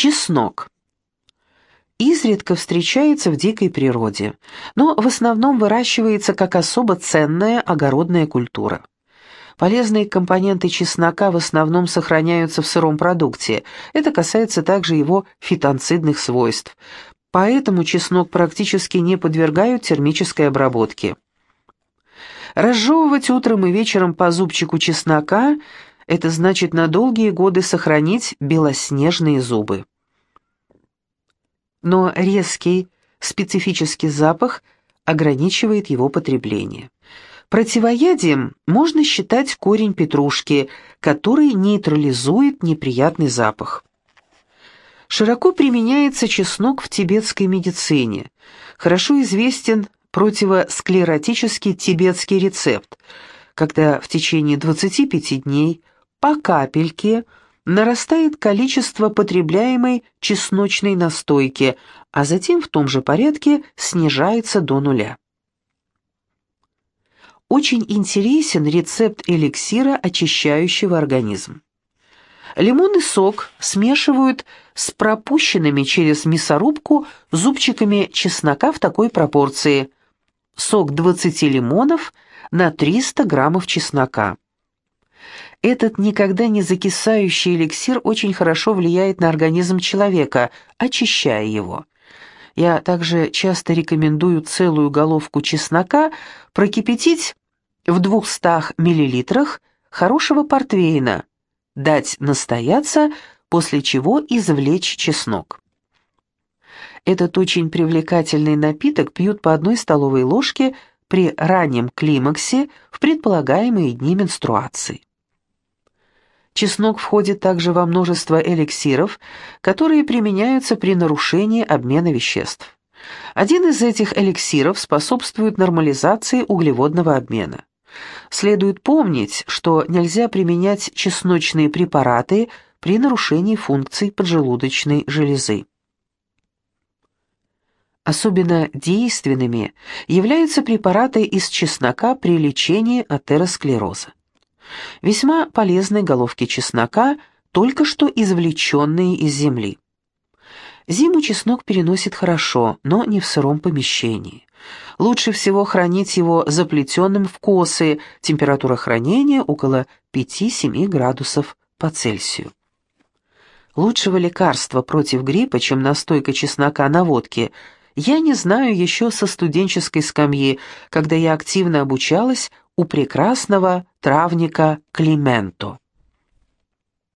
Чеснок. Изредка встречается в дикой природе, но в основном выращивается как особо ценная огородная культура. Полезные компоненты чеснока в основном сохраняются в сыром продукте. Это касается также его фитонцидных свойств. Поэтому чеснок практически не подвергают термической обработке. Разжевывать утром и вечером по зубчику чеснока – это значит на долгие годы сохранить белоснежные зубы. Но резкий, специфический запах ограничивает его потребление. Противоядием можно считать корень петрушки, который нейтрализует неприятный запах. Широко применяется чеснок в тибетской медицине. Хорошо известен противосклеротический тибетский рецепт, когда в течение 25 дней по капельке нарастает количество потребляемой чесночной настойки, а затем в том же порядке снижается до нуля. Очень интересен рецепт эликсира, очищающего организм. Лимонный сок смешивают с пропущенными через мясорубку зубчиками чеснока в такой пропорции. Сок 20 лимонов на 300 граммов чеснока. Этот никогда не закисающий эликсир очень хорошо влияет на организм человека, очищая его. Я также часто рекомендую целую головку чеснока прокипятить в 200 мл хорошего портвейна, дать настояться, после чего извлечь чеснок. Этот очень привлекательный напиток пьют по одной столовой ложке при раннем климаксе в предполагаемые дни менструации. Чеснок входит также во множество эликсиров, которые применяются при нарушении обмена веществ. Один из этих эликсиров способствует нормализации углеводного обмена. Следует помнить, что нельзя применять чесночные препараты при нарушении функций поджелудочной железы. Особенно действенными являются препараты из чеснока при лечении атеросклероза. Весьма полезны головки чеснока, только что извлеченные из земли. Зиму чеснок переносит хорошо, но не в сыром помещении. Лучше всего хранить его заплетенным в косы, температура хранения около 5-7 градусов по Цельсию. Лучшего лекарства против гриппа, чем настойка чеснока на водке, я не знаю еще со студенческой скамьи, когда я активно обучалась у прекрасного травника Клименто.